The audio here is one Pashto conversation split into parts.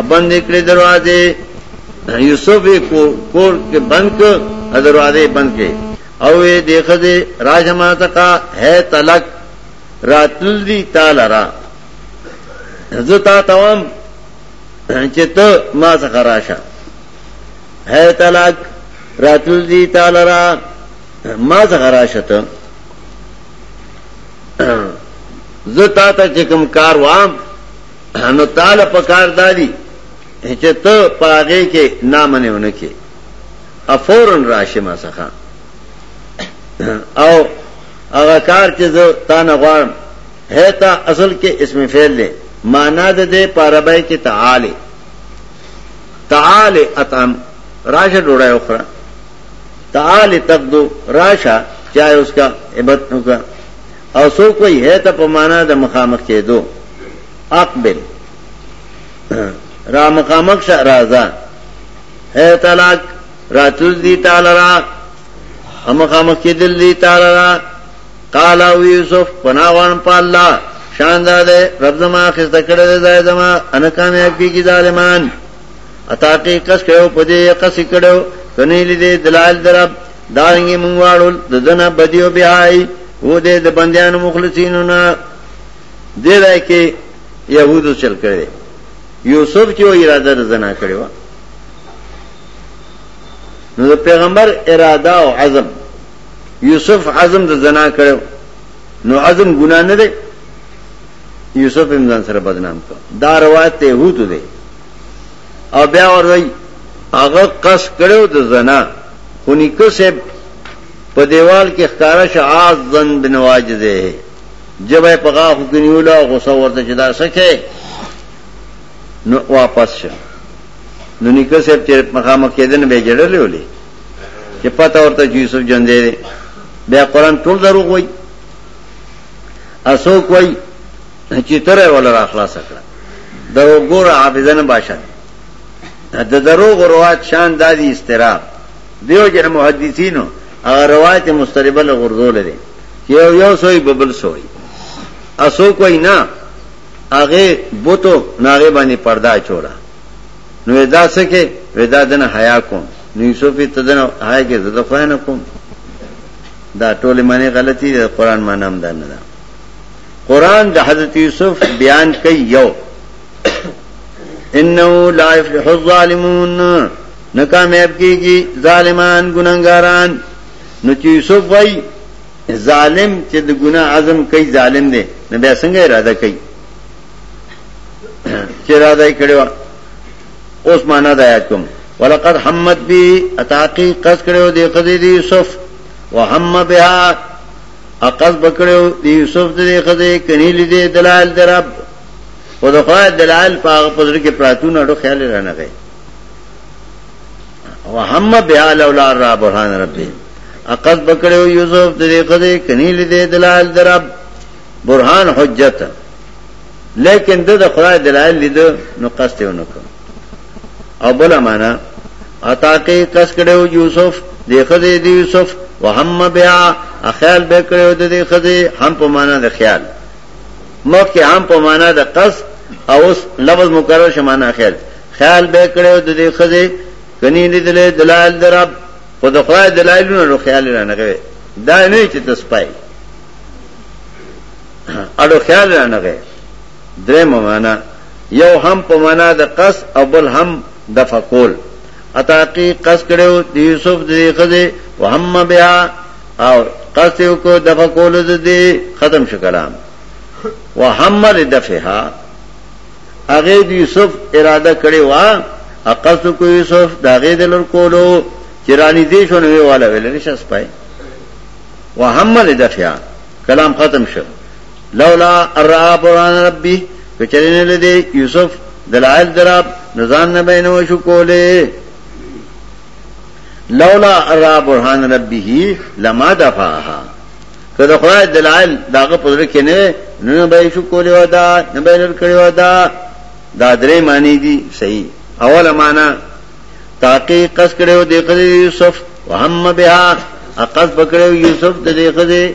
ابند کړې دروازه یوسف کو کور کې بند ک دروازه بند کې او دې خزه راجما تکا ہے تلک راتل دي تعالی را زتا توام چې ته ما څخه راشه ہے تلک راتل دي تعالی را ما څخه راشه ته زتا ته کوم کار وام نو تعالی پکار دادی چې ته پاغه کې نامنه ونه کې افورن راشه ما څخه او هغه کار چې زه تا نه غواړم هتا اصل کې اسم فعل دی معنا د دې پاربای کې تعالی تعالی اتم راشه ډوړای اخرى تعالی تقدو راشه چاہے اس کا عبادت کا او څوک وایي هه ته په معنا د مخامخ کېدو اقبل را مخامخ شه راځه هه طلاق راتوز دی تعالی را مخامخ کېدل دی تعالی را قال او یوسف پناوان په الله شاندار دی رب زما خسته کړی دی ځای زما ان کامیاب کیږي ظالمان اتا کې کس کړو په دې کس کړو کني لیدې دلال درب دارنګي مونږ واړول د دنه بدیو بیاي و دې د بندیانو مخلصینو نه دې راي کې يهودو چل کړي یوسف چې اراده د زنا کړي و نو د پیغمبر اراده او عزم یوسف عزم د زنا کړو نو عزم ګنا نه دی یوسف امزان سره بدنام کړ دا روایت ته هوت دی او بیا وروي هغه قص کړو د زنا خو نیکه صاحب په دیوال کې ښکارا شعاز زن بن واجده جبه په غاف کې نیولا غوسه ورته چې دا سکه نو واپس شه نو نیکه صاحب چې مخامخ کېدنه به جړلې ولې چې پته ورته چې یوسف جون دی بیا قران ټول دروغ وایي اسو کوئی چې تر ولا را خلاص کړه درو ګور عابدنه باشه د درو غروات شان دادی استراب دیو جن محدثینو هغه روایت مستربه له غردو لري یو یو سوی ببل سوی اسو کوئی نه هغه بوتو ناغه باندې پردا چولا نو ادا سکے ودا دن حیا کوم نو یوسف ته دن حیا کې زده خوانه کوم دا ټول معنی غلطی ده قران معنی هم ده نه ده قرآن د حضرت یوسف بیان کوي یو انه لا يفلح الظالمون نه کامیاب کیږي ظالمان ګناګاران نو چې یوسف وای ظالم چې د ګنا عزم کوي ظالم دی نه بیا څنګه اراده کوي چې اراده کړو اوس معنا دا یاد کوم ولقد حمد بي اتاقي قص کړو دی قضې دی یوسف وهم بها اقص بکړو دی یوسف دې خزه کني لیدې دلال درب او د خدای دلال په هغه پزړه کې پراتونه ډو خیال رانه غي او هم بیا لولا را برهان ربي اقص بکړو یوسف دې خزه کني لیدې دلال درب برهان حجت لیکن د خدای دلال لیدو نو قصته ونکړ او بل معنا عطا کې کس کړو یوسف د خزه دی یوسف وهم بیا خیال به کړو د دې خزه هم په معنا د خیال مخکې هم په معنا د قص او اوس لفظ مکرر شمانه خیال خیال به کړو د دې خزه کني لیدلې دلال درب خو د خدای دلایلونه نو خیال نه نغوي دا نه چې تاسو پای اړو خیال نه نغوي درېمه مانا، یو هم په مانا د قصد او بل هم دفع کول، اتاقي قصد کړی و د یوسف د دې ښځې، وهم بها، او قصد یې وکړ دفع کولو د دې، ختم شو کلام. وهم لدفعها، هغې د یوسف اراده کړې وه او قصد وکړ یوسف د هغې د لر کولو، چې رانږدې شو نو ویې والویله، لرې شه سپی. وهم لدفعها، کلام ختم شو. لولا الرا بران ربی کچرین لدی یوسف دلائل دراب نزان نبینو شکولے لولا الرا بران ربی ہی لما دفاہا که د خدای دلائل داغه پدره کې نه نه به شو کولې ودا نه به لر کړی ودا دا درې معنی دي صحیح اول معنا تاکي قص کړو د یوسف وهم بها اقص پکړو یوسف د دې خزه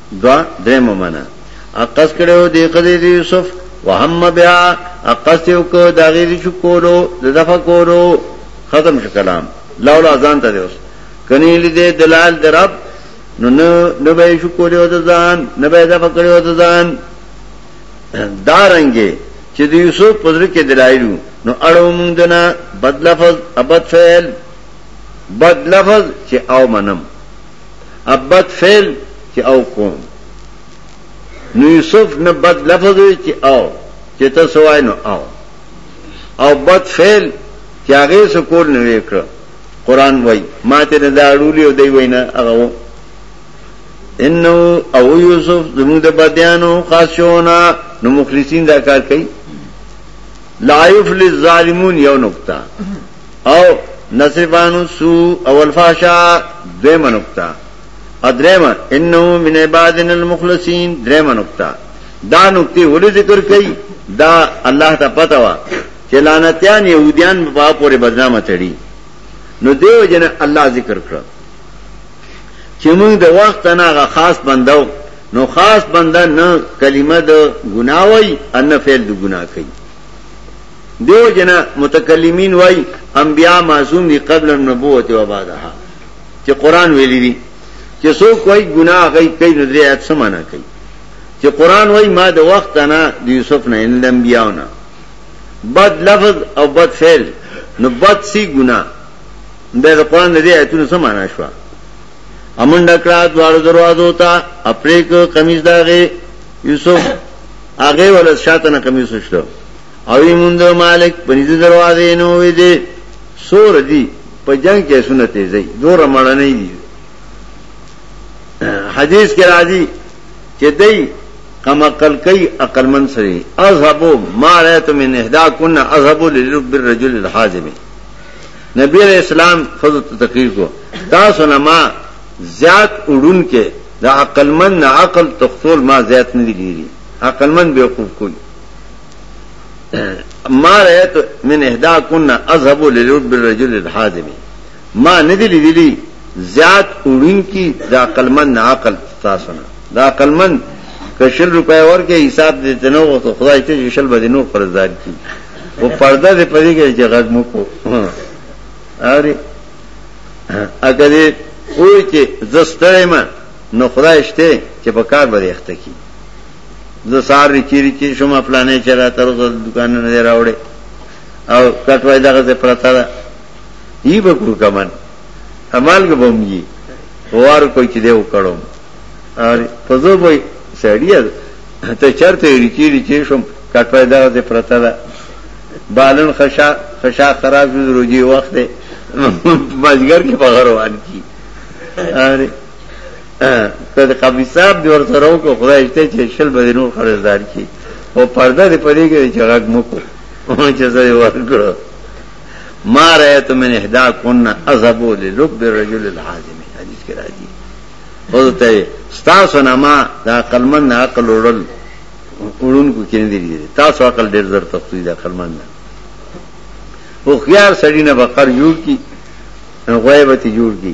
دوه درېمه معنی اقصد کړی و دې ښځې د یوسف وهم بیا اقصد یې وکړ د هغې د چکولو د دفع کولو ختم شو کلام لولا ځان ته دی اوس کنی لیدې دلال د رب نو نه به یې چکولې و د ځان نه به یې دفع کړی و د ځان دا رنګې چې د یوسف په زړه کې دلایلو نو اړو مونږ دنا بد لفظ ابد فعل بد لفظ چې او منم اب بد فعل چې او کوم نو یوسف نه بد لفظ وي چې او چې ته سوای نو او او بد فعل چې هغه سکول نه وکړه قران وای ماته نه دا اړولی او دی وینا هغه انه او یوسف زموږ د بدیانو خاصونه نو مخلصین دا کار کوي لا یفل الظالمون یو نقطه او نصرفانو سو او الفاشا دویمه نکتا ادریمه انه من عبادنا المخلصین دریمه نکتا دا نکتی ولی ذکر کئی دا الله تا پتا وا چه لانتیان یهودیان با پوری بدنامه تڑی نو دیو جن الله ذکر کړ چې موږ د وخت نه غ خاص بندو نو خاص بنده نه کلمه د ګناوي ان فعل د ګنا کوي دیو جنا متکلمین وای انبیاء معصوم دي قبل النبوت و بعدها چې قران ویلي دي چې څوک وای ګناه غي کوي نو درې آیات سمانه کوي چې قران وای ما د وخت نه د یوسف نه ان انبیاء نه بد لفظ او بد فعل نو بد سی ګناه د قران دې آیتونو سمانه شو امن ډکړه دوار دروازو ته اپریک قمیص داغه یوسف هغه ول شاته نه قمیص شته اوی مند مالک پنیز دروازه نووی دی سور دی په جنگ کې سونه تیزی دور مړنی دی حدیث کې راځي چې دای کم عقل کوي عقل من سره اذهبو ما رایت من اهدا کن اذهبو للرب الرجل الحازم نبی علیہ السلام خود تقریر کو تاسو نه ما زیات اڑون کې دا عقل من نه عقل تخصول ما زیات نه دی لري عقل من به وقوف کوي ما رأيت من احدا كنا اذهب للرب الرجل الحازم ما ندی لیدلی زیات اورین کی دا قلمن نه عقل تاسو نه دا قلمن کشل روپے ورکه حساب دې تنو غوته خدای ته شل بده نور قرضدار کی او پرده دې پدې کې چې غږ مو کو اره اګه دې وای چې زستړې ما نو خدای شته چې په کار باندې اخته کی زه سار ریچی ریچی شوم پلانې چې را تر اوسه دکان نه دی راوړې او کټ وای دغه ته پرتا ده یی به کو کمن عمل کوم یی وار کوی چې دی وکړم ار په زو به سړی ته چرته ریچی ریچی شوم کټ وای دغه ته پرتا ده بالن خشا خشا خراب شو روجي وخت مازګر کې په غروان کی اره که د قبلی صاحب دی ور سره وکړو خدای شته چې شل به نور قرضدار کی او پرده دې پدې کې چې غږ مو کو چې زه ورکړو ما رأيت من احدا كن اذهب للب الرجل العازم حدیث کې راځي او ته تاسو نه ما دا قلمن عقل وړل وړون کو کې نه دي تاسو عقل ډېر زر تفصیل دا قلمن او خيار سړی نه بقر جوړ کی غیبت جوړ کی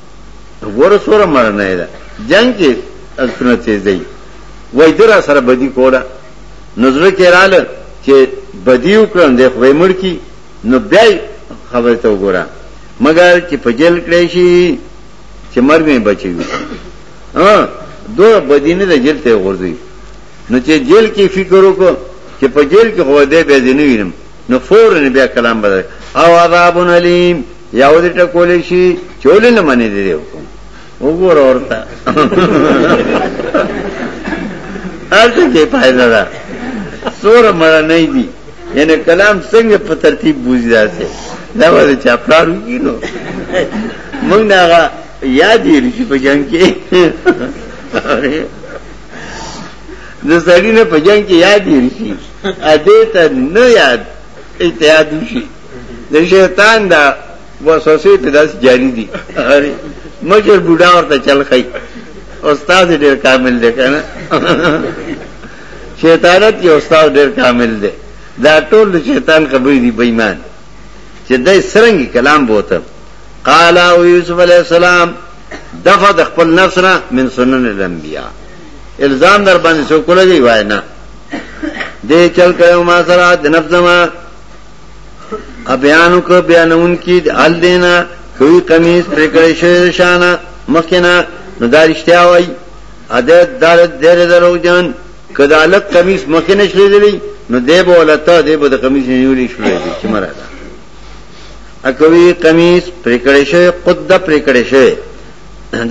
ګوره سوره مرنه ده جنگ کې التونه تیزي وای درا سره بدی کوله نظر کې رااله چې بدی وکړم د خوې مړ کی نو بیا خبره ته وګوره مګر چې په جیل کړی شي چې مرګ نه بچي ها دوه بدی نه د جیل ته ورځي نو چې جیل کې فکر وکړو چې په جیل کې خو دې به دې نه وینم نو فورن بیا کلام بدل او عذاب علیم یاو دې ټکولې شي چولې نه منې دې وکم وګور اورتا ارته کې پایدا دا سور مړ نه دی یعنی کلام څنګه په ترتیب بوزي راځي دا وایي چې خپل وګینو موږ نه یاد یې چې په جنگ کې د سړی نه په جنگ کې یاد یې شي ا دې ته نه یاد اتحاد شي د شیطان د وسوسې په داس جاری دي غری مجر بوډا ورته چل خی استاد ډیر کامل دی کنه شیطانت یو استاد ډیر کامل دی دا ټول شیطان خبرې دي بېمان چې دای سرنګي کلام بوته قال او یوسف علی السلام دفع د خپل نفس نه من سنن الانبیاء الزام در باندې سو کولای وای نه دې چل کړو ما سره د نفس ما ابیانو که بیانون کی ال دینا کوي قمیص پر کړی شوی شانه مخکنا نو دا رښتیا وای اده دار دیر درو جان کدا لک قمیص مخکنه شلې دی نو دی به ولته دی به د قمیص نیولې شلې دی چې مراد اکوي قمیص پر کړی شوی قد پر کړی شوی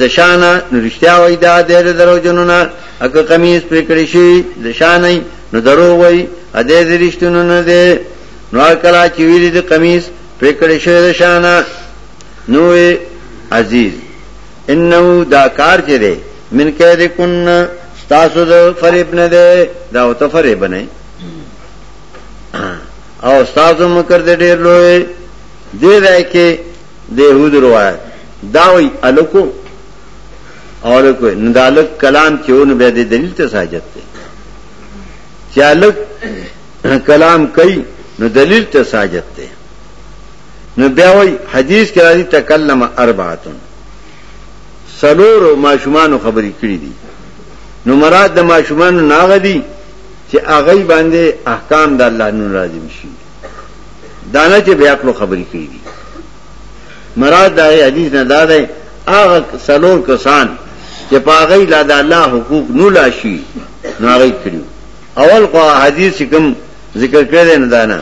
د شانه نو رښتیا وای دا د درو جنونه اګه قمیص پر کړی شي د شانه نو درو وای ا دې د رښتونو نه ده نو کلا چې ویری د قمیص پر کړی شي د شانه نو عزیز انه دا کار چې ده من کې د کن تاسو د فریب نه ده دا او ته فریب نه او تاسو مکر دې ډیر لوی دې راکې د یهود روایت داوی الکو اولکو نو دا الک کلام چې ونه بیا د دلیل ته ساجت دی چې الک کلام کوي نو دلیل ته ساجت دی نو بیا وای حدیث کې راځي تکلم اربعتن سلور ماشومان خبرې کړې دي نو مراد د ماشومان ناغه دي چې هغه باندې احکام د الله نور راځي شي دانه چې بیا خپل خبرې کړې دي مراد دا حدیث نه دا دی هغه سلور کسان چې پاغی لا د الله حقوق نو لاشي نو هغه کړیو اول خو حدیث کوم ذکر کړی نه دانا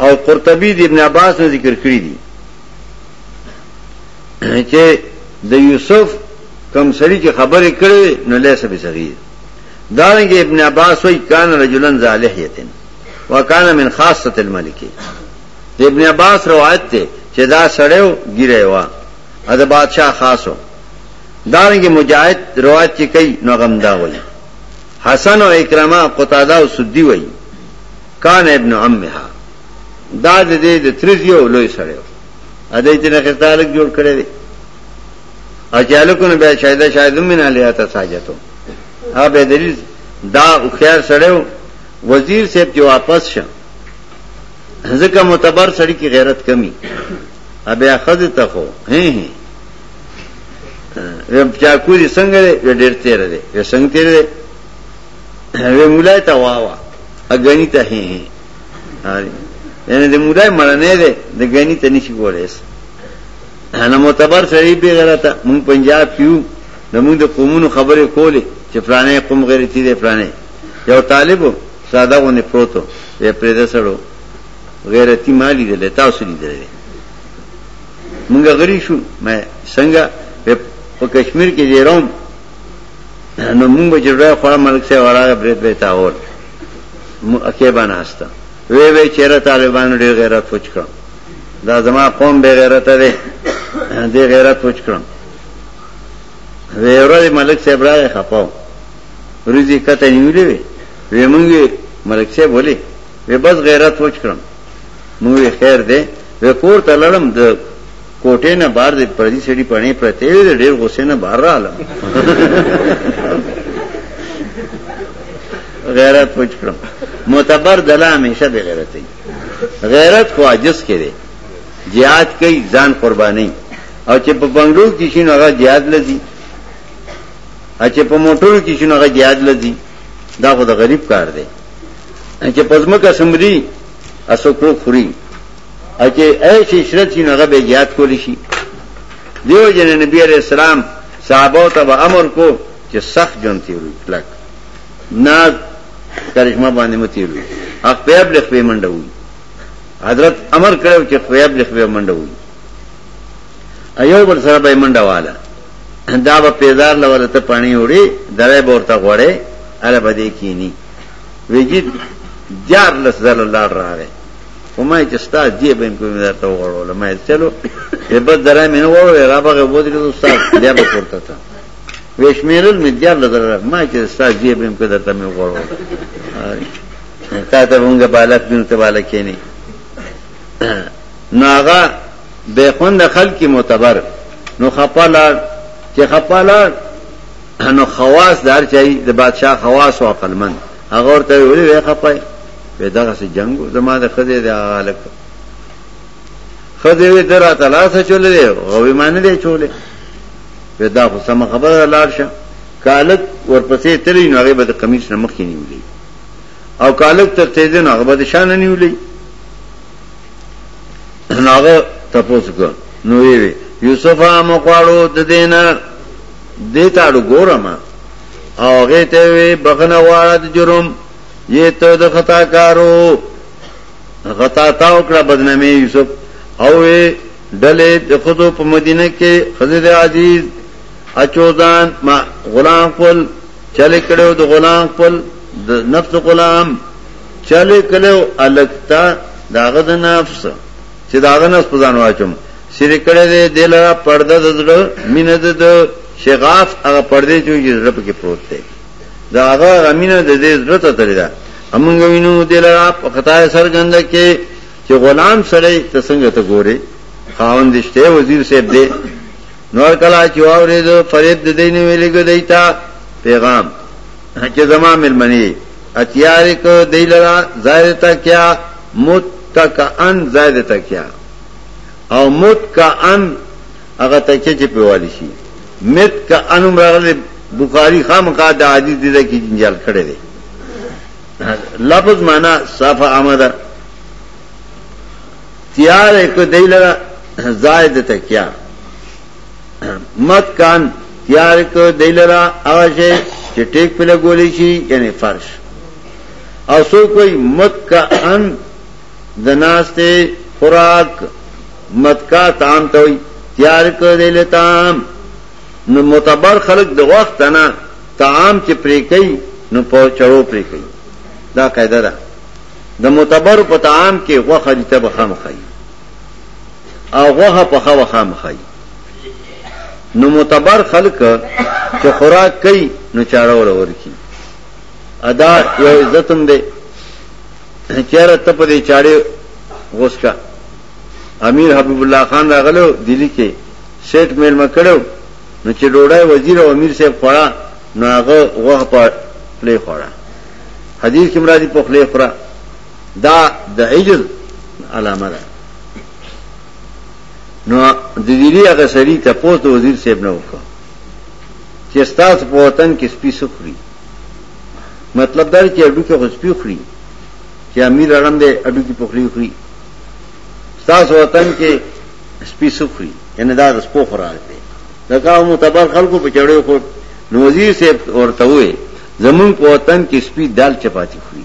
او قرطبی د ابن عباس نه ذکر کړی دی چې د یوسف کم سړي چې خبرې کړې نو له سبي صغیر دارنګ ابن عباس وی کان رجلن ذالحیتن وکانه من خاصه الملک د ابن عباس روایت ته چې دا سړیو ګیره وا ا د بادشاہ خاصو دارنګ مجاهد روایت چې کوي نو غم دا وایي حسن او اکرامه قتاده او سدی وایي کان ابن عمها دا د دې د ترزیو لوی سړیو ا دې چې نه خستالک جوړ کړی دی اچالو کو نه بیا شاهده شاهدم من علیه تا ساجتو ا به دلیل دا خیر سړیو وزیر صاحب جو واپس شه ځکه معتبر سړی کې غیرت کمی ابیا خزه ته خو هه هه ویم چا کوی څنګه دی وی ډیر تیر دی وی څنګه تیر دی وی مولای ته واوا اګنی ته هه هه یعنی د مولای مړنه دی د ګنی ته نشي کولای انا معتبر سړی به غلط مون پنجاب کیو نمون د قومونو خبره کولې چې فلانه قوم غیرتی دی فلانه یو طالب ساده غونې پروت و، یې پرېده سړو غیرتي ما لیدلی تاسو لیدلی دی مونږ غلي شو مې څنګه په کشمیر کې دی روم نو مونږ به جوړه خو ملک سه وراغه برید به تاول مو اکه بناستا وی وی چیرې طالبانو ډېر غیرت پوچ کړم دا زما قوم به غیرت دی دې غیرت پوچ کړم وی ورته ملک صاحب راغی خپاو ورځې کته نیولې وې وې مونږ وې ملک صاحب ولې وې بس غیرت وچ کړم مونږ وې خیر دی وې کور ته لړم د کوټې نه بار دې پردي سړي پړې پرته وې ډېر غوسه نه بار رااله غیرت وچ کړم معتبر دلا همیشه به غیرت دی غیرت خو عجز کې دی jihad کوي ځان قرباني او چې په بنگلور کې شین هغه jihad لذي چې په موټرو کې شنو هغه jihad لذي دا خو د غریب کار دی چې پزمکه سمري اسو کړو خوري چې عيش عشرت شنو هغه به jihad کولی شي دیو جن نبی علیہ السلام صحابه ته امر کو چې سخت جون تیرو کلک ناز کرشمه باندې متیرو حق په ابلغ په منډه وي حضرت امر کړو چې په ابلغ په منډه وي ایو بر سره به منډه واله دا به پیدار لوله ته پانی وړي درې به ورته غوړې اله بده کینی ویجی دیار لس زر لار راغې ومه چې ستا دی به کوم درته وغړول ما چلو به بس درې مې نه وړو را بغه وو دې استاد بیا به ورته تا ویشمیرل مې دیار لدر ما چې ستا دی به کوم درته مې وغړول تا ته مونږه بالک دین ته بالک کینی نو هغه بې خونده خلک معتبر نو خپه لاړ چې خپه لاړ نو خواص دار چای د بادشاہ خواص او عقلمن هغه ورته ویلي وې خپه وې دغه سي جنگو زما د خزه د غالک خزه وې درا تلاسه چولې غوي مان نه چولې ودا خو سم خبره لاړ شه کالک ورپسې تلې نو هغه به د قمیص نه مخ نیولې او کالک تر تیزه نه هغه به شان نیولې نو هغه تپوس وکړ نو وی وی یوسف هم غواړو د دینه دې تاړو ګورم او هغه ته وی بغنه واړه د جرم یې ته د خطا کارو خطا تا وکړه بدنامي یوسف او وی ډلې د خودو په مدینه کې خزر عزیز اچوزان ما غلام خپل چل کړو د غلام خپل د نفس غلام چلې کلو الکتا داغه د نفس چې داغه نفس په ځان واچم سری کړه دې دلرا پرده د زړه مینه د شغاف هغه پرده چې زړه پکې پروت دی داغه غمینه د دې زړه ته تللی دا امنګ وینو دلرا په خطا سرګند کې چې غلام سره ته څنګه ته ګوري خاوندشته وزیر صاحب دې نور کلا چې اورې دو فرید د دین ویلې ګدایتا پیغام چې زما ملمنی اتیار ک دی لرا زائد تا کیا متکئن زائد تا کیا او متکئن هغه ته چې په والی شي مت ک انم راغله بخاری خامخا د عادی دي ده کې جنجال کړي دي لفظ معنا صاف آمد تیار ایک دیلر زائد تکیا مت کان تیار ک دیلرا هغه شی چې ټیک په لګولې شي یعنی فرش او سو کوئی مت کا ان دناسته خوراک مت کا تام ته وي تیار ک دیل تام نو متبر خلق د وخت نه طعام چې پرې کوي نو په چړو پرې کوي دا قاعده ده د متبر په طعام کې غوخه دي ته به خام خایي او غوخه په خوا خام خای نو متبر خلق چې خوراک کوي نو چاړه ولا ورکی ادا یو عزتم دی چیرې ته په دې چاړه غوسکا امیر حبیب الله خان راغلو دلی کې سیټ میل مکړو نو چې ډوډۍ وزیر او امیر صاحب خورا نو هغه غوخه په پلی خورا حدیث کې مرادي په خلی خورا دا د عجز علامه ده نو د ویری هغه سړی ته پوس د وزیر صاحب نه وکړ چې ستاسو په وطن کې سپی سخري مطلب دا چې اډو کې غسپی خوري چې امیر اړم دې اډو کې پخلی خوري ستاسو وطن کې سپی سخري یعنی دا د سپو خوراک دی دا کوم متبر خلکو په چړې خو نو وزیر صاحب ورته وې زمون په وطن کې سپی دال چپاتی خوري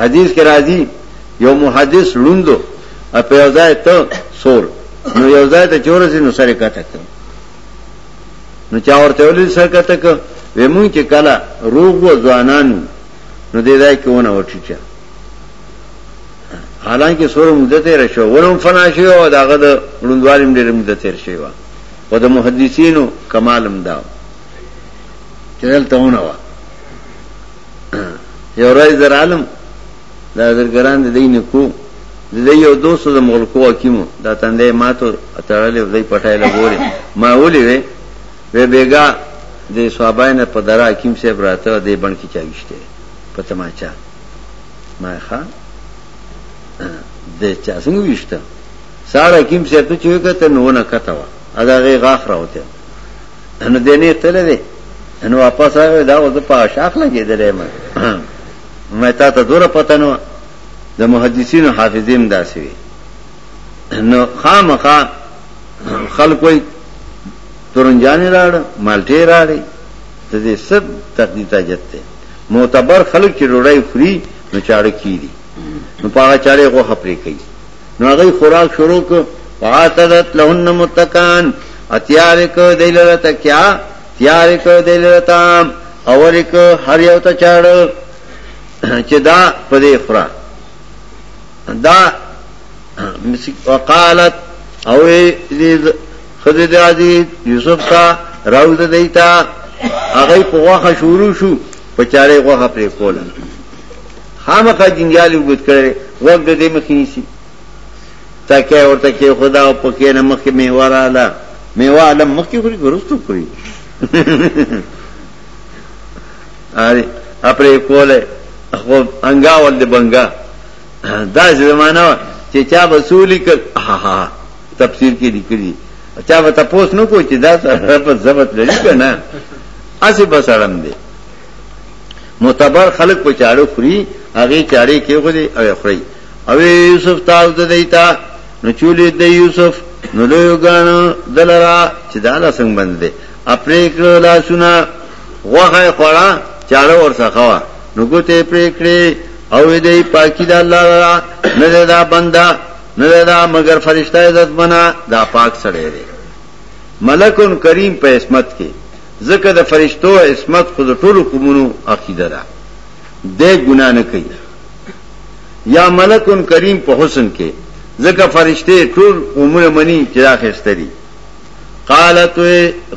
حدیث کې راځي یو محدث لوندو او په یو ځای ته سور نو یو ځای ته چورسي نو سره کته کړ نو چا ورته ولې سره کته کړ ومون چې کله روغ و ځوانانو نو دې ځای کې ونه وټیچا حالانکه سور مدته تیر شو ولوم فنا شو او داغه د لوندوالم ډېر مدته تیر شو او د محدثینو کمالم دا چې دلته ونه و یو راځ در عالم دا درګران د دین کو د دې یو دوست د مغلقو حکیمو دا تندې ماتو اتړلې د دې پټای له ګوري ما ولې وې وې بیګا د صحابین په درا حکیم صاحب راته د بن کې چاويشته په تماچا ما ښا د چا څنګه ویشته ساره حکیم صاحب ته چې وکړه نو نه کته وا ادا غي غاخ راوته نو دینه تل دی نو واپس راغی دا وځ په شاخ لګیدلې ما ما تا ته دوره پته نو د محدثینو حافظیم داسې وي نو خامخا خلک وي تورنجانی راړ مالټي راړي ته دې سب تقدیر ته جته معتبر خلک چې ډوړای خوري نو چاړه کیږي نو پاغه چاړه غو خپرې کوي نو هغه خوراک شروع کو وعتدت لهن متکان اتیار کو دیلره تکیا تیار کو دیلره تام اور کو هر یو ته چاړ چې دا پدې خورا دا وقالت او دې خدای دې عزیز یوسف تا راوځ دیتا هغه په واخه شروع شو په چاره واخه پرې کوله خامخا جنجال وګت کړي وګت دې مخې نيسي تکه ورته کې خدا او پکې نه مخې میوه رااله میوه علم مخې خوري ګرستو خوري اره اپرې کوله خو انګا ول دې بنګا دا زمانہ چې چا وصولي کړ ها ها تفسیر کې لیکلي چا به تاسو نو کو چې دا په ضبط لري کنه اسی بسړم دي معتبر خلق په چاړه خوري هغه چاړه کې غوړي او خوري او یوسف تاسو د دیتا نو چولې د یوسف نو له غان دلرا چې داله څنګه باندې اپرې کړو لا سنا غوخه خورا چاړه ور څخه نو ګوتې پرې کړې او دې پاکي د الله را نه دا بندا نه دا مگر فرشتہ عزت بنا دا پاک سره ملکن کریم په عصمت کې ځکه د فرشتو عصمت خو د ټولو قومونو عقیده ده دی ګناه نه کوي یا ملکن کریم په حسن کې ځکه فرشته ټول قومونه مني چې دا خسته دي قالت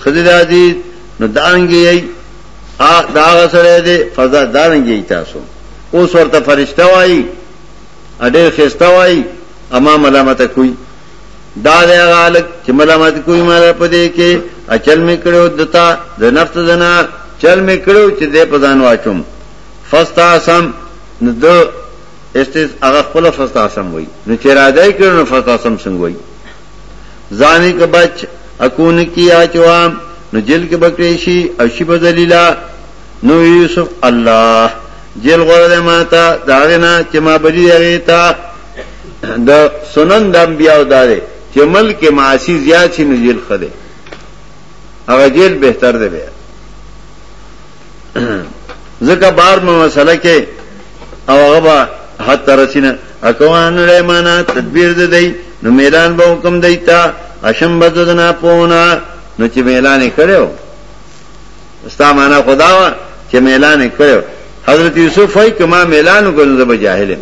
خضر عزیز نو دانګي یي ا دا غسره دي فضا دانګي تاسو اوس ورته فرشته وایي اډه خسته وایي اما ملامت کوي دا دی هغه هلک چې ملامت کوي ما لره په دې کې اچل مې کړو دتا د نفس زنا چل مې کړو چې دې په ځان واچوم فستا سم نو د استیز هغه خپل فستا سم وای نو چې را دی کړو نو فستا سم څنګه وای ځانې که بچ اكون کی آچوام نو جیل کې بکریشي او شی په ذلیلا نو یوسف الله جیل غره ماته داغه نه چې ما بلی هغه ته د سنن د انبیاء دا دی چې ملک معاصی زیات شي نو جیل خده هغه جیل بهتر دی بیا ځکه بار مو مسله کې او هغه به حد ترسینه اکوان له معنا تدبیر دی, دی نو میلان به حکم دیتا اشم بددنا پونا نو چې میلان کړو ستا معنا خدا وا چې میلان کړو حضرت یوسف وايي کما میلان وکړو زه به جاهلم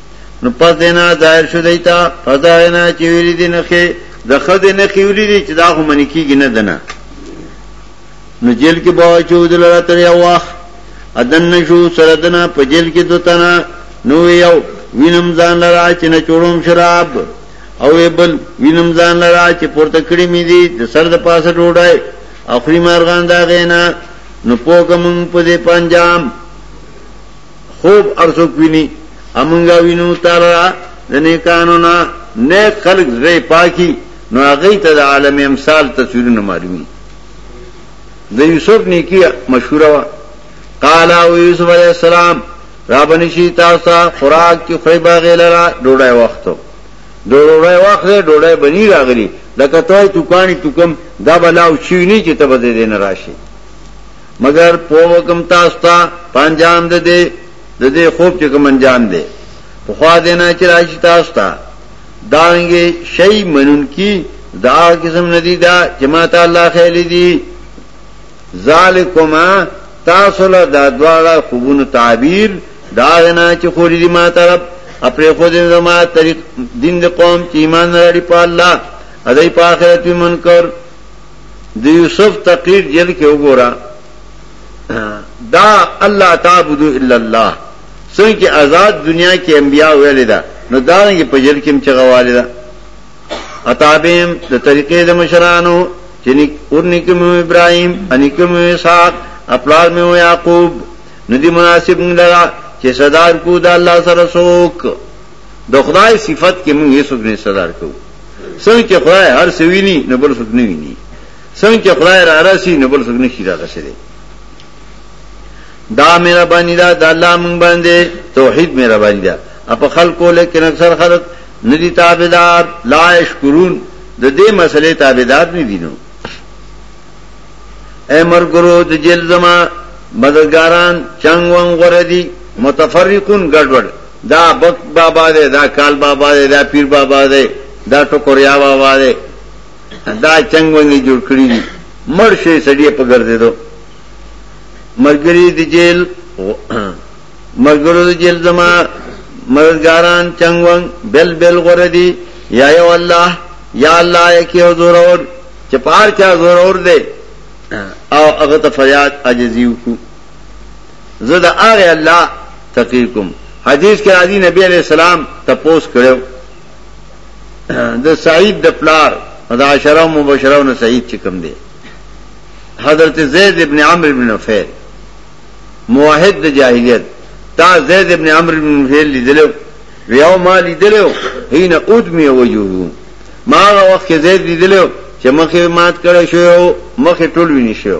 نو پس دینا ظاهر شو دیتا پس دا غینا چې ویلی دی نخې د خد نه خیولی دی چې دا خو منی کیږي نه دنه نو جیل کې بوا چو دل را تر یو واخ ادن نشو سردنا په جیل کې دوتنا نو یو وینم ځان لرا چې نه چوروم شراب او بل وینم ځان لرا چې پورته کړی می دي د سر د پاسه ډوډۍ اخري مارغان دا غینا نو پوکم په دې پنجام خوب ارسوک وینی امنګا وینو تعالی د نیکانو نه نیک خلق زړه پاکي نو هغه ته د عالم امثال تصویرونه معلومي د یوسف نیکی مشهوره وا قال او یوسف علی السلام رابنی شي تاسو خوراک کې خړې باغې لرا ډوډۍ وختو ډوډۍ وخت ډوډۍ بنی راغلی لکه توای توکانی توکم دا بلاو چی نه چې ته بده دین راشي مګر پوه وکم تاسو ته په انجام د دې د دې خوب چې کوم انجام دی په خوا دې نه چې راشي تاسو ته دانګي شي منون کی دا قسم ندی دا چې ما ته الله خېل دي ذالکما تاسو له دا دواړه خوبونو تعبیر دا نه چې خوري دي ما طرف خپل خو دې زما طریق دین د قوم چې ایمان لري په الله اځي په آخرت منکر د یوسف تقریر جیل کې وګوره دا الله تعبدو الا الله څنګه چې آزاد دنیا کې انبیا ویل دا نو دا نه په جیل کې مچغواله دا اتابم د طریقې د مشرانو چې اورنکم ابراهیم انکم اسحاق اپلار مې یعقوب ندی مناسب نه لگا چې صدر کو د الله سره سوک د خدای صفت کې موږ یې سګنې صدر کوو څنګه چې خدای هر څه ویني نه بل څوک نه ویني څنګه چې خدای را راسي نه بل څوک نه شي را رسېدي دا مهرباني ده د الله مونږ باندې توحید مهرباني ده اپ خلکو لیکن اکثر خلک ندی تابعدار لا شکرون د دې مسلې تابعدار نه دي نو امر ګرو د جیل زما مددګاران چنګ وان غره دي متفرقون ګډوډ دا بک بابا دی دا کال بابا دی دا پیر بابا دی دا ټکوریا بابا دی دا چنګ ونګي جوړ کړی دي مړ شي سړی په ګرځې دو مرګري دی جیل مرګرو دی جیل زما مردګاران چنګ ونګ بل بل غره دي یا یو الله یا الله یکی او زور اور چپار چا زور اور دی او هغه ته فریاد عجزیو کو زه د هغه الله تقریر کوم حدیث کې راځي نبی علیہ السلام تپوس کړو د سعید د پلار دا عشره مبشره او سعید چې کوم دی حضرت زید ابن عمرو ابن نفیل موحد د جاهلیت تا زید ابن عمرو ابن نفیل لیدلو یو ما لیدلو هینا ادمی وجوه ما هغه وخت کې زید لیدلو چې مخه مات کړی شو مخه ټول ویني شو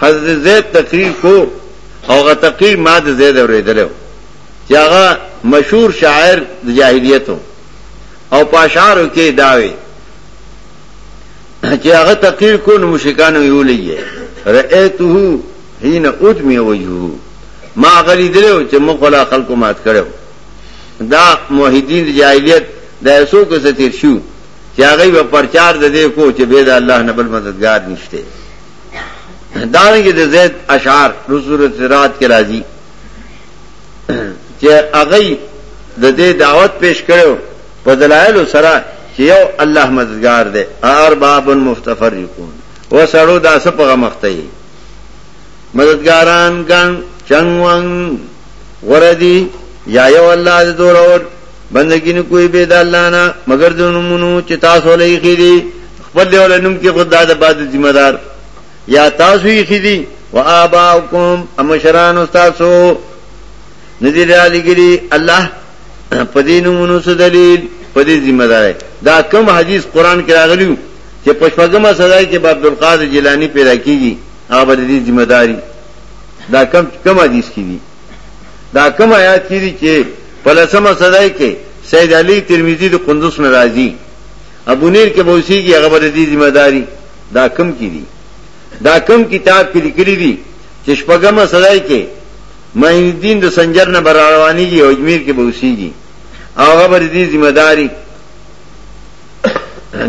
حضرت زید تقریر کو او غا تقریر ما د زید اوریدلو چې هغه مشهور شاعر د جاهلیت او پاشارو کې داوي چې هغه تقریر کو نو مشکانو یو لګي رأیته حين ادمي وجهه ما غلی دلو چې مخلا خلکو مات کړو دا موحدین د جاهلیت د ایسو کو ستیر شو چې هغه به پرچار د دې کو چې به د الله نه بل مددگار نشته دانګه د زید اشعار رسول صراط کې راځي چې هغه د دې دعوت پیش کړو په دلایل سره چې یو الله مددگار دی ارباب مفتفرقون و سړو دا څه په غمخته یي مددګاران ګن چنګ وان وردی یا یو الله دې دور اور بندگی نه کوئی بيد الله نه مگر د نمونو چې تاسو له یې خېدي خپل دی ولنم کې خدای د باد ذمہ دار یا تاسو یې خېدي و اباؤکم امشران تاسو ندی را لګري الله په دې نمونو څه دلیل په دې ذمہ دار دا کوم حدیث قران کې راغلیو چې پښپګما صدای کې باب القادر جیلانی پیدا کیږي هغه د دې ذمہ داری دا کم کم حدیث کې دي دا کم آیات کی دی چه پلسم صدای کې سید علی ترمیزی دی قندس نرازی ابو نیر کې بوسی کی اغبر دی ذمہ داری دا کم کی دی دا کم کتاب کې لیکلی دی چې شپږم صدای کې معین الدین د سنجر نه براروانی کی اجمیر کې بوسی کی اغبر دی ذمہ داری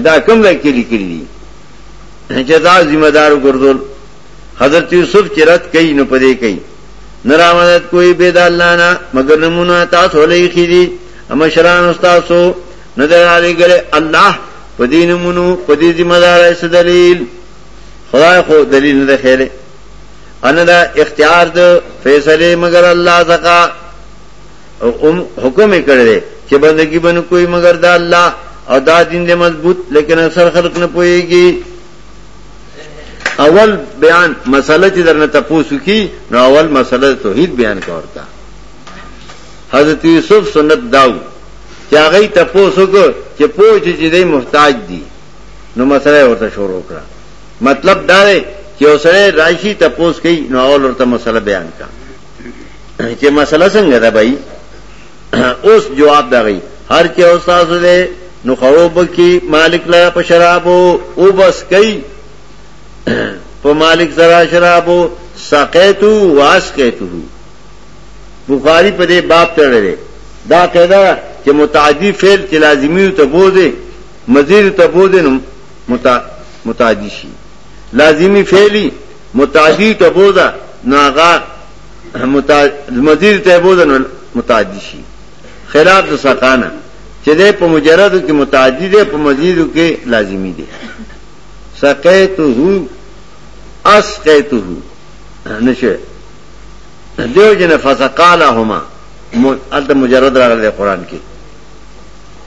دا کم ځای کې لیکلی دی چې دا ذمہ دار ګرځول حضرت یوسف چرت کوي نو پدې کوي نرا مدد کوئی بید اللہ نا مگر نمونا تاس ہو لئی خیدی اما شران استاسو ندر آلی گلے اللہ پا دی نمونو پا دی ذمہ دار ایسا دلیل خدا خو دلیل ندر خیلے انا دا اختیار دا فیصلے مگر اللہ زکا حکم کردے چھ بندگی بن کوئی مگر دا اللہ اور دا دین دے مضبوط لیکن اکثر خلق نہ پوئے گی اول بیان مسله چې درنه تاسو کی نو اول مسله توحید بیان کورتا حضرت یوسف سنت داو چې هغه تاسو کو چې پوج چې دی محتاج دی نو مسله ورته شروع کړه مطلب دا دی چې اوسره راشي تاسو کوي نو اول ورته مسله بیان کا چې مسله څنګه ده بھائی اوس جواب دغی هر چې او تاسو دې نو خوب کی مالک لا په شرابو او بس کوي په مالک زرا شرابو سقیتو واسقیتو بخاری په دې باب تړلې دا قاعده چې متعدی فعل چې لازمی ته بوزي مزید ته بوزي نو متعدی شي لازمی فعلی متعدی ته بوزا ناغا مدیر ته بوزن متعدی شي خلاف د سقانه چې ده په مجردو کې متعدی ده په مزیدو کې لازمی ده سقیتو هو اسقیتو هو نشه دیو جن فسقالا هما الته مجرد راغلی قران کې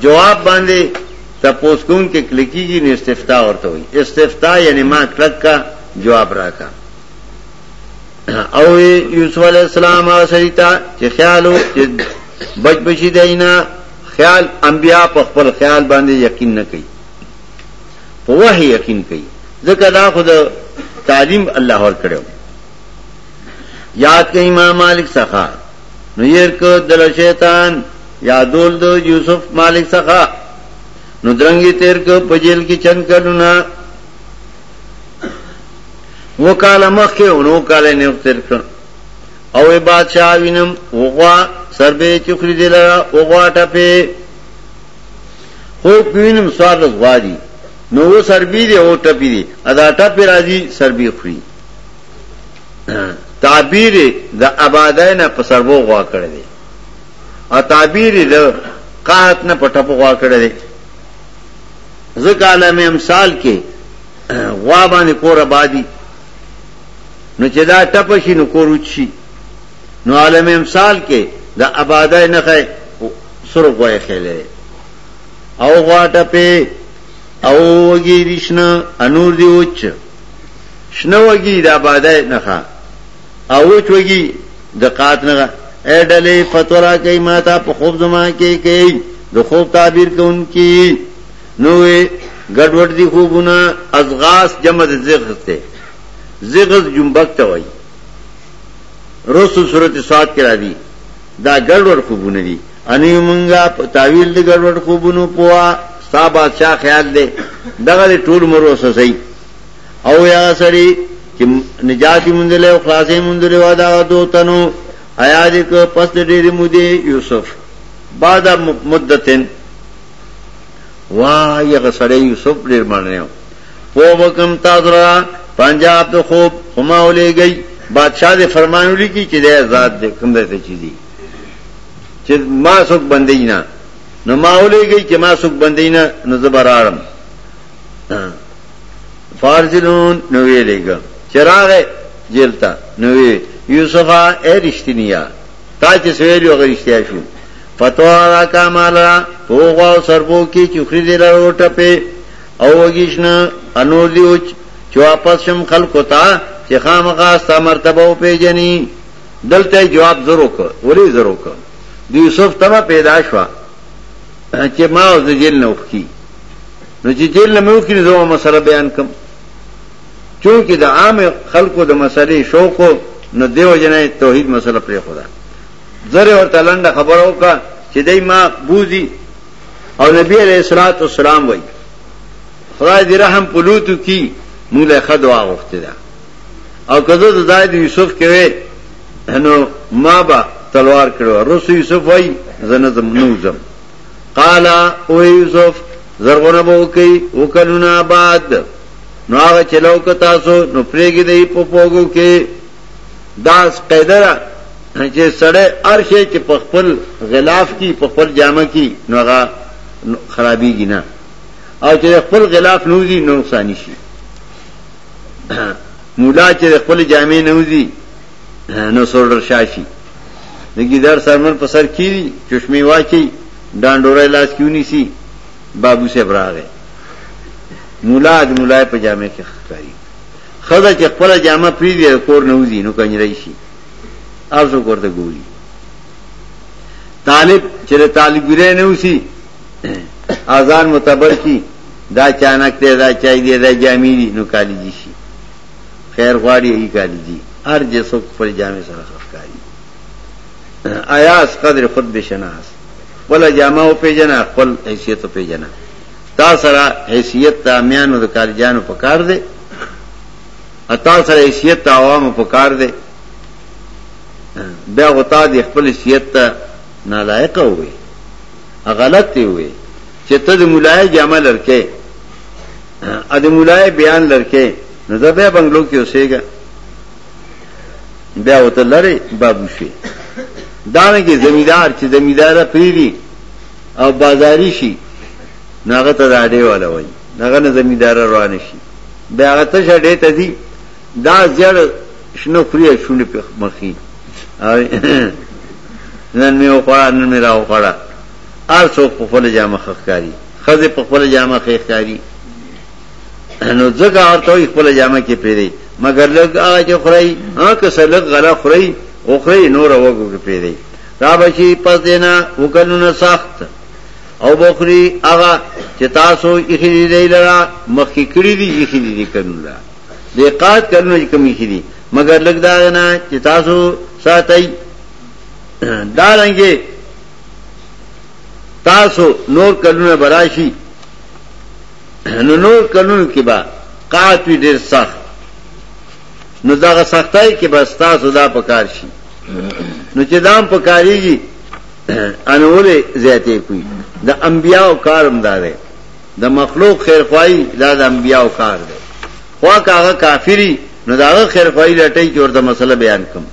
جواب باندې تپوس کوم کې کلیکیږي نو استفتاء ورته وي استفتاء یعنی ما کلک کا جواب راکا او یوسف علی السلام او سریتا چې خیالو چې بچ بچی دینا خیال انبیا په خپل خیال باندې یقین نه کوي په وحی یقین کوي ځکه دا خود تعلیم الله ور کړو یاد کئ امام مالک څخه نو یې کو دل شیطان یادول د یوسف مالک څخه نو درنګي تیر کو په جیل کې چن کډونه وکاله مخکې ونو کاله نه تیر کړ او بادشاہ وینم وغوا سربه چخري دی لرا وغوا ټپه خو وینم سوار غوا دی نو و سربی دی او ټپی دی ادا ټپی راځي سربی خوري تعبیر د آبادای نه په سربو غوا کړی دی او تعبیر یې د قحط نه په ټپو غوا کړی دی ځکه عالم امثال کې غوا باندې کور آبادي نو چې دا ټپ شي نو کور وچی نو عالم امثال کې د آبادای نه خې سر غوې خېلې او غوا ټپه او وګی رښنا انور دی وچ شنو وګی د آبادای نه خا اوه چوګي د قات نه اے ډلې فتورا کوي ماته په خوب زما کې کوي د خوب تعبیر کوونکی نو ګډوډ دي خوبونه ازغاس جمع د زغز ته زغز جنبک ته وایي رسو صورت سات کې راځي دا ګډوډ خوبونه دي اني مونږه په تعویل د ګډوډ خوبونو پوا ستا بادشاہ خیال دی دغه ټول مرو سسي او یا سړی چې نجات موندل او خلاصې موندل و دا دوتنو آیا دې کو پس ډېرې مودې یوسف بعد مدتن واه یغه سړی یوسف ډېر ماننیو په وکم تاسو را پنجاب ته خوب خما ولې گئی بادشاہ دې فرمان ولیکي چې دې آزاد دې کوم دې چي دي چې ما څوک بندي نه نو ما ولې گئی چې ما څوک بندي نه نو زبرارم فارجنون نو وی لګ چراغ جیلتا نو وی یوسفا اے رشتنیا تا چې سویل یو غریشتیا شو فتوا را کا مالا په غوا او سربو کې چوخري دی لرو ټپه او وګیشن انور دی اوچ چې واپس شم خلکو ته چې خامخا ستا مرتبه او پیجنې دلته جواب زرو کو ولی زرو کو د یوسف تبه پیدا شو چې ما او د جیل نوخ کی نو چې جیل نه مو کړی زما مسله بیان کم چونکه د عام خلکو د مسلې شوق نو دیو جنې توحید مسله پرې خدا زره ورته لنډه خبر وکا چې دای ما بوزي او نبی علیہ الصلوۃ والسلام وای خدای دې رحم پلوتو کی موږ له خدوا غوښته ده او کزه د زائد یوسف کوي نو ما با تلوار کړو رسول یوسف وای زنه زم نو زم قال او یوسف زرغونه به وکي وکلونه بعد نو هغه چلو ک تاسو نو پرېګې دی په پوګو کې داس قاعده را چې سړی ارشه چې په خپل غلاف کې په خپل جامه کې نو هغه خرابېږي نه او چې خپل غلاف نوځي نو نقصان شي مولا چې خپل جامې نوځي نو سولډر شاشي د ګیدار سرمن په سر کیری چشمه واچي ډانډوره لاس کیونی سي بابو سے براغه مولا د مولا په جامع کې ښکاری خزه چې خپل جامه پری دی کور نه وځي نو کنجرای شي ارزو کوته ګوري طالب چې طالب ګره نه وسی اذان متبر کی دا چانک ته دا چای دی دا جامې دي نو کالی دي شي خیر غواړي هی کاری دي هر جې څوک خپل جامع سره خخکاری آیاس قدر خود بشناس خپل جامع او پیجنا خپل حیثیت او پیجنا تا سره حیثیت تا میانو د کارجانو په کار دی اتا سره حیثیت تا عوامو په کار دی بیا غتا دی خپل حیثیت تا نالایق وي غلط دی وي چې ته د مولای جامع لرکه ا د مولای بیان لرکې نو دا به بنگلو کې اوسېګا بیا وته لری بابو شي دانه کې زمیدار چې زمیدار پیری او بازاری شي ناغه ته دا ډی ولا وای ناغه نه زمیدار روان شي بیا هغه ته شډې ته دي دا زړ شنو خوري شونه په مخې نن مې وخوړه نن مې راوخوړه ار څوک په فل جامه خخکاری خزه په خپل جامه خې ښکاری نو ځکه ورته وي خپل جامه کې پیری مګر لږ هغه چې خړی ها که سره لږ غلا خړی او خړی نور وګو کې پیری را بشي پس دینا وکړنه سخت او بخری هغه چې تاسو یې خېری دی لرا مخکې کړی دی یې خېری دی کړنه لا دې قات کړنه چې کمی خېری مګر لږ دا نه چې تاسو ساتي دا لنګي تاسو نور کلونه براشي نو نور کلونو کې به قات وی ډیر سخت نو دغه سختای کې بس تاسو دا پکار شي نو چې دام پکاريږي انوله زیاتې کوي د انبیاو کارم داري د مخلوق خیر خوای دا د انبیاو کار دی خو هغه کافری نو دا خیر خوای لټي چې ورته مسله بیان کوم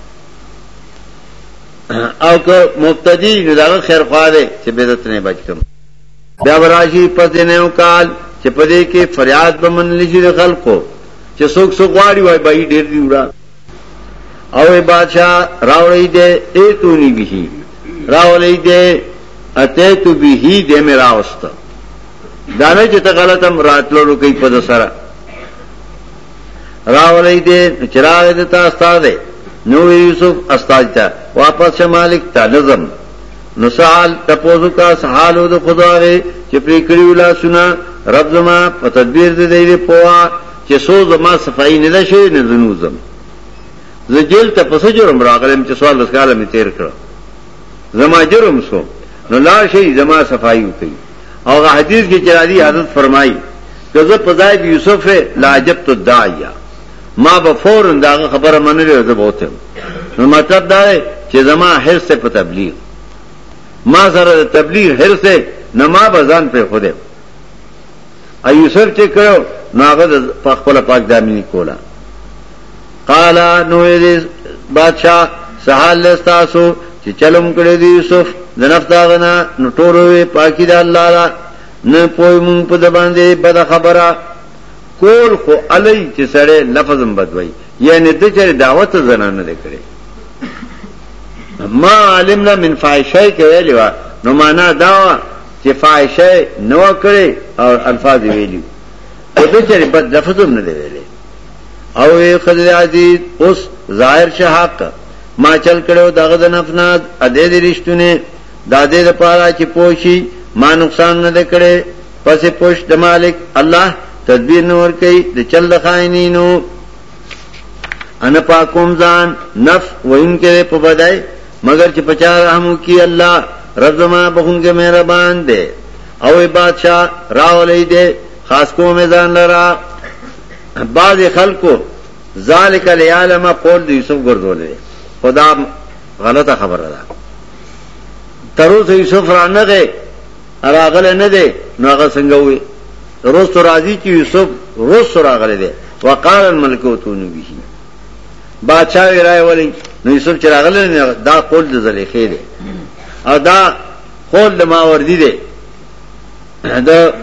او که مبتدی نو داغه خیر خواه دی چې بدعت نه بچ کم بیا وراشي په دې نه کال چې په دې کې فریاد به من لشي خلکو چې څوک څوک غواړي وای به ډېر دی وړا او بادشاہ راوړی دې ایتونی به راولې دې اته تو به دې مې راوست دا نه چې ته غلطم راتلو کوي په سره راولې دې چې راغې دې تا استاد نو یوسف استاد ته واپس شه مالک ته نظم نو سال تپوزو کا سحالو د خدای چې پرې کړی ولا سنا رب زما په تدبیر دې دې پوا چې سو زما صفائی نه ده شوی نه زنوزم زه جیل ته پس جرم راغلم چې سوال لسکاله می تیر کړ زما جرم سو نو لا شي زما صفائی وکي او حدیث کې چې راځي حضرت فرمایي که زه په ځای د یوسف لاجبت الداعیه ما به فورا داغه خبره منلې او زه به وتم نو مطلب دا دی چې زما حرص په تبلیغ ما سره د تبلیغ حرص نه ما به ځان پرې خو دی او یوسف چې کړو نو هغه د په خپله پاک دامني کوله قال نو دې بادشاہ سهال لستاسو چې چلم کړی دی یوسف د نفت هغه نه نو ټول وی پاکی د الله نه پوي مونږ په د باندې بد خبره کول خو علي چې سړی لفظم بدوي یعنی د چر دعوت زنانه لیکړي ما علمنا من فاحشه کې ویلی و نو معنا دا چې فاحشه نو کړي او الفاظ ویلی د چر بد لفظم نه ویلی او خدای عزیز اوس ظاهر شحق ما چل کړو دغه د نفناد ا دې رښتونه دا دې لپاره چې پوه شي ما نقصان نه دی کړی پسې پوښت د مالک الله تدبیر نه ور کوي د چل د خاینینو انا پاکوم ځان نفس وینکې په بدای مگر چې پچا رحم کی الله رب زما بخونګه مهربان دی او بادشاہ راولې دی خاص کو میدان لرا بعض خلکو ذالک لیالم قول دی یوسف ګرځولې خدا غلطه خبره ده تر اوسه یوسف را نه دی راغله نه دی نو هغه څنګه وي روز تو راضی چې یوسف روز تو راغله دی وقال الملکوتون به بادشاہ ورای ولی نو یوسف چې راغله نه دا قول د زلیخې دی او دا قول د ماوردی دی دا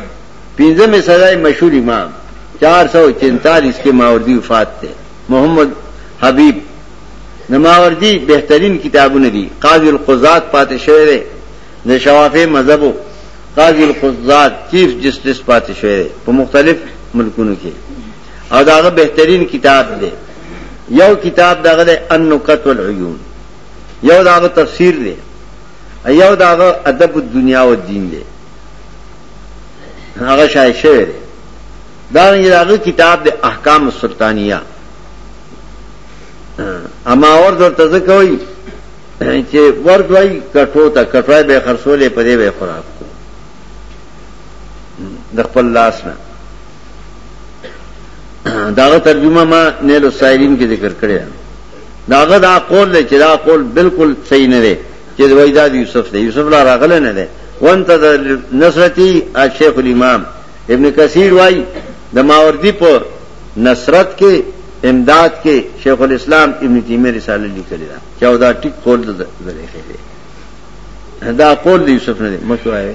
پنځمه سزا مشهور امام 443 کې ماوردی وفات ده محمد حبیب نماوردی بهترین کتابونه دي قاضي القضات پاتې شوی دی د شوافی مذهب قاضي القضات چیف جسټس پاتې شوی دی په مختلف ملکونو کې او داغه بهترین کتاب دی یو کتاب داغه د النکت والعیون یو داغه تفسیر دی یو داغه ادب الدنیا او دین دی هغه شای شوی دی دا نه داغه کتاب د احکام السلطانیه اما اور درته ځکه وایي چې ورد وایي کټو ته کټوای به خرڅولې په دې به خوراک کو د خپل لاس نه داغه ترجمه ما نیل سایرین کې ذکر کړی داغه دا قول دی چې دا قول بالکل صحیح نه دی چې دوی دا یوسف دی یوسف لا راغله نه دی وانت نصرتی الشیخ الامام ابن کثیر وائی د ماوردی په نصرت کې امداد کې شیخ الاسلام ابن تیمیه رساله لیکلی دا چې دا ټیک قول د ذریخه دی دا قول د یوسف نه دی مخکې وایي